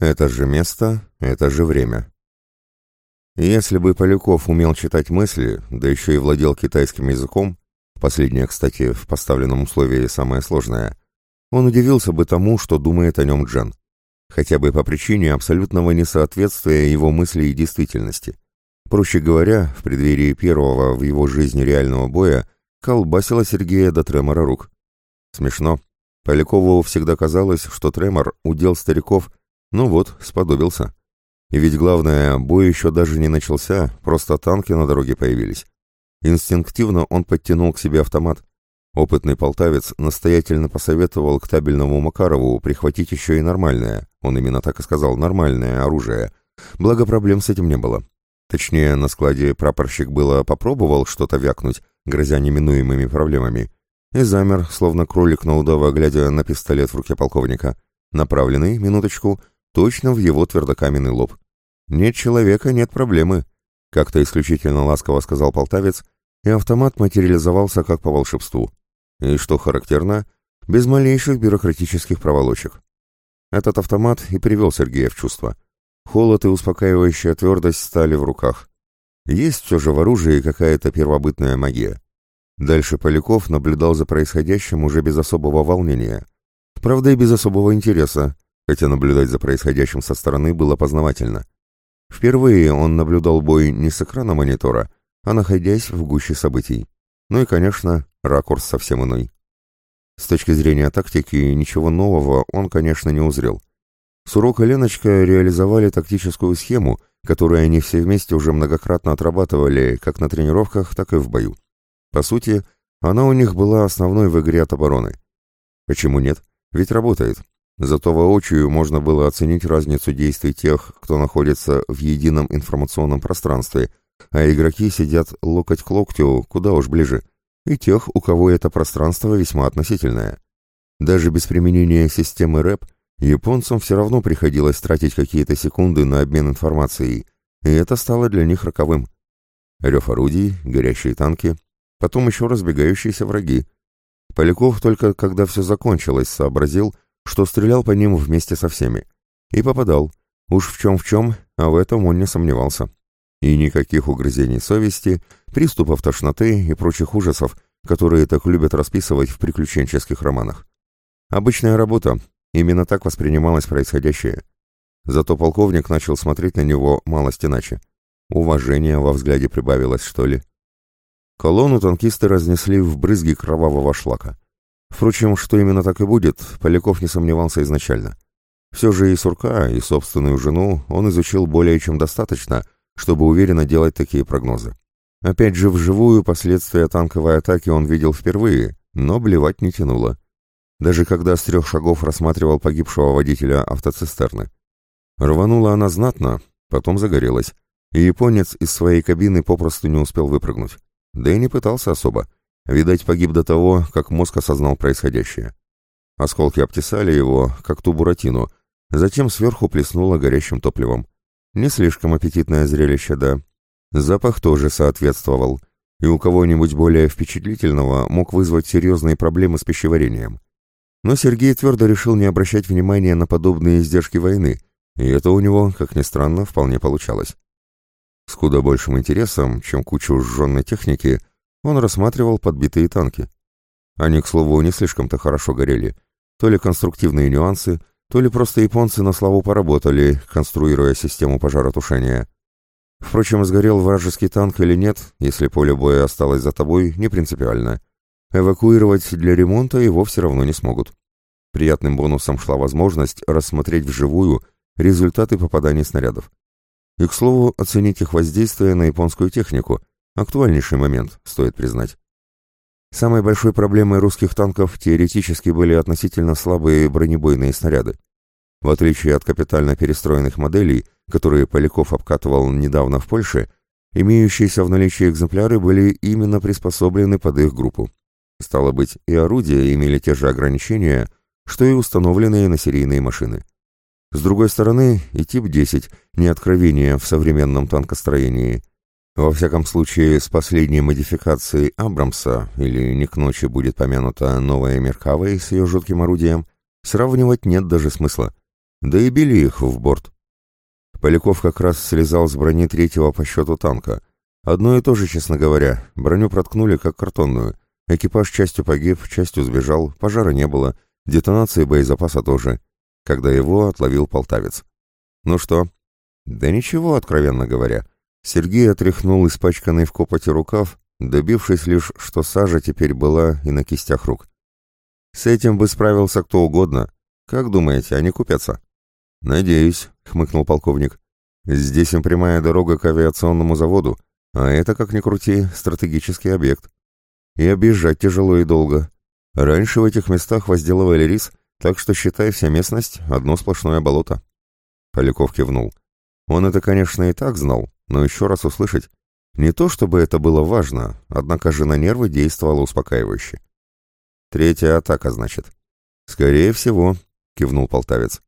Это же место, это же время. Если бы Поляков умел читать мысли, да еще и владел китайским языком, последнее, кстати, в поставленном условии самое сложное, он удивился бы тому, что думает о нем Джан. Хотя бы по причине абсолютного несоответствия его мыслей и действительности. Проще говоря, в преддверии первого в его жизни реального боя колбасила Сергея до тремора рук. Смешно. Полякову всегда казалось, что тремор — удел стариков, ну вот, сподобился. И ведь главное, бой еще даже не начался, просто танки на дороге появились. Инстинктивно он подтянул к себе автомат. Опытный полтавец настоятельно посоветовал к табельному Макарову прихватить еще и нормальное, он именно так и сказал, нормальное оружие. Благо проблем с этим не было. Точнее, на складе прапорщик было попробовал что-то вякнуть, грозя неминуемыми проблемами, и замер, словно кролик на удава, глядя на пистолет в руке полковника, направленный, минуточку, точно в его твердокаменный лоб. «Нет человека, нет проблемы», — как-то исключительно ласково сказал полтавец, и автомат материализовался как по волшебству. И, что характерно, без малейших бюрократических проволочек. Этот автомат и привел Сергея в чувство. Холод и успокаивающая твердость стали в руках. Есть все же в оружии какая-то первобытная магия. Дальше Поляков наблюдал за происходящим уже без особого волнения. Правда, и без особого интереса, хотя наблюдать за происходящим со стороны было познавательно. Впервые он наблюдал бой не с экрана монитора, а находясь в гуще событий. Ну и, конечно, ракурс совсем иной. С точки зрения тактики, ничего нового он, конечно, не узрел. Сурок и Леночка реализовали тактическую схему, которую они все вместе уже многократно отрабатывали как на тренировках, так и в бою. По сути, она у них была основной в игре от обороны. Почему нет? Ведь работает. Зато воочию можно было оценить разницу действий тех, кто находится в едином информационном пространстве, а игроки сидят локоть к локтю куда уж ближе, и тех, у кого это пространство весьма относительное. Даже без применения системы РЭП японцам все равно приходилось тратить какие-то секунды на обмен информацией, и это стало для них роковым. Рев орудий, горящие танки, потом еще разбегающиеся враги. Поляков только когда все закончилось сообразил, что стрелял по ним вместе со всеми. И попадал. Уж в чем в чем, а в этом он не сомневался. И никаких угрызений совести, приступов тошноты и прочих ужасов, которые так любят расписывать в приключенческих романах. Обычная работа, именно так воспринималось происходящее. Зато полковник начал смотреть на него малость иначе. Уважение во взгляде прибавилось, что ли. Колонну танкисты разнесли в брызги кровавого шлака. Впрочем, что именно так и будет, Поляков не сомневался изначально. Все же и Сурка, и собственную жену он изучил более чем достаточно, чтобы уверенно делать такие прогнозы. Опять же, вживую последствия танковой атаки он видел впервые, но блевать не тянуло. Даже когда с трех шагов рассматривал погибшего водителя автоцистерны. Рванула она знатно, потом загорелась, и японец из своей кабины попросту не успел выпрыгнуть. Да и не пытался особо. Видать, погиб до того, как мозг осознал происходящее. Осколки обтесали его, как ту буратину, затем сверху плеснуло горящим топливом. Не слишком аппетитное зрелище, да. Запах тоже соответствовал, и у кого-нибудь более впечатлительного мог вызвать серьезные проблемы с пищеварением. Но Сергей твердо решил не обращать внимания на подобные издержки войны, и это у него, как ни странно, вполне получалось. С куда большим интересом, чем кучу сжженной техники, он рассматривал подбитые танки. Они, к слову, не слишком-то хорошо горели. То ли конструктивные нюансы, то ли просто японцы на славу поработали, конструируя систему пожаротушения. Впрочем, сгорел вражеский танк или нет, если поле боя осталось за тобой, не принципиально. Эвакуировать для ремонта его все равно не смогут. Приятным бонусом шла возможность рассмотреть вживую результаты попаданий снарядов. И, к слову, оценить их воздействие на японскую технику, Актуальнейший момент, стоит признать. Самой большой проблемой русских танков теоретически были относительно слабые бронебойные снаряды. В отличие от капитально перестроенных моделей, которые Поляков обкатывал недавно в Польше, имеющиеся в наличии экземпляры были именно приспособлены под их группу. Стало быть, и орудия имели те же ограничения, что и установленные на серийные машины. С другой стороны, и тип 10 не откровение в современном танкостроении – во всяком случае, с последней модификацией Абрамса, или не к ночи будет помянута новая Меркавой с ее жутким орудием, сравнивать нет даже смысла. да и били их в борт. Поляков как раз слезал с брони третьего по счету танка. Одно и то же, честно говоря, броню проткнули как картонную. Экипаж частью погиб, частью сбежал, пожара не было, детонации боезапаса тоже, когда его отловил полтавец. Ну что? Да ничего, откровенно говоря. Сергей отряхнул испачканный в копоти рукав, добившись лишь, что сажа теперь была и на кистях рук. С этим бы справился кто угодно. Как думаете, они купятся? Надеюсь, хмыкнул полковник. Здесь им прямая дорога к авиационному заводу, а это, как ни крути, стратегический объект. И объезжать тяжело и долго. Раньше в этих местах возделывали рис, так что, считай, вся местность — одно сплошное болото. Поляков кивнул. Он это, конечно, и так знал, но еще раз услышать. Не то чтобы это было важно, однако же на нервы действовало успокаивающе. Третья атака, значит. Скорее всего, кивнул полтавец.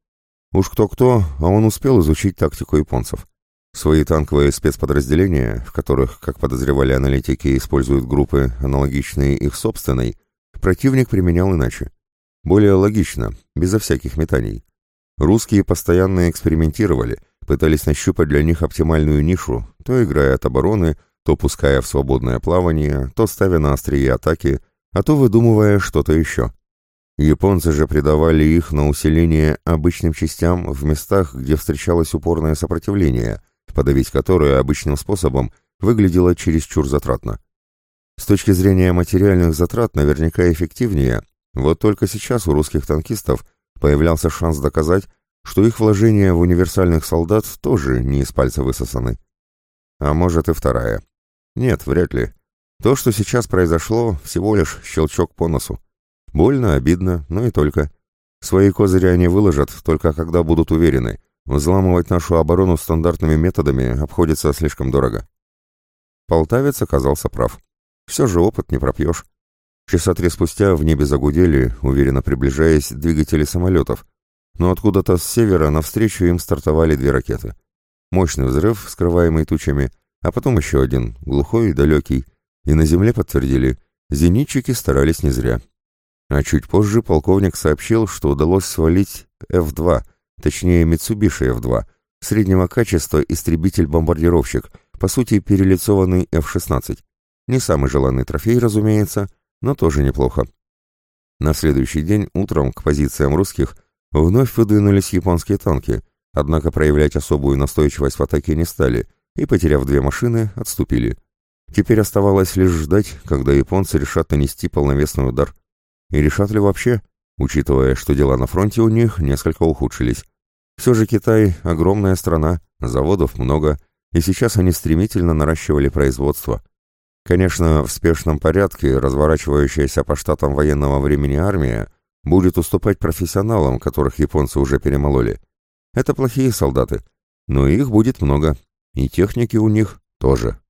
Уж кто-кто, а он успел изучить тактику японцев. Свои танковые спецподразделения, в которых, как подозревали аналитики, используют группы, аналогичные их собственной, противник применял иначе. Более логично, безо всяких метаний. Русские постоянно экспериментировали, пытались нащупать для них оптимальную нишу, то играя от обороны, то пуская в свободное плавание, то ставя на острие атаки, а то выдумывая что-то еще. Японцы же придавали их на усиление обычным частям в местах, где встречалось упорное сопротивление, подавить которое обычным способом выглядело чересчур затратно. С точки зрения материальных затрат наверняка эффективнее, вот только сейчас у русских танкистов появлялся шанс доказать, что их вложения в универсальных солдат тоже не из пальца высосаны. А может и вторая. Нет, вряд ли. То, что сейчас произошло, всего лишь щелчок по носу. Больно, обидно, но и только. Свои козыри они выложат, только когда будут уверены. Взламывать нашу оборону стандартными методами обходится слишком дорого. Полтавец оказался прав. Все же опыт не пропьешь. Часа три спустя в небе загудели, уверенно приближаясь, двигатели самолетов. Но откуда-то с севера навстречу им стартовали две ракеты. Мощный взрыв, скрываемый тучами, а потом еще один, глухой и далекий. И на земле подтвердили, зенитчики старались не зря. А чуть позже полковник сообщил, что удалось свалить F-2, точнее Mitsubishi F-2, среднего качества истребитель-бомбардировщик, по сути перелицованный F-16. Не самый желанный трофей, разумеется, но тоже неплохо. На следующий день утром к позициям русских вновь выдвинулись японские танки, однако проявлять особую настойчивость в атаке не стали и, потеряв две машины, отступили. Теперь оставалось лишь ждать, когда японцы решат нанести полновесный удар. И решат ли вообще, учитывая, что дела на фронте у них несколько ухудшились. Все же Китай – огромная страна, заводов много, и сейчас они стремительно наращивали производство. Конечно, в спешном порядке разворачивающаяся по штатам военного времени армия будет уступать профессионалам, которых японцы уже перемололи. Это плохие солдаты, но их будет много, и техники у них тоже.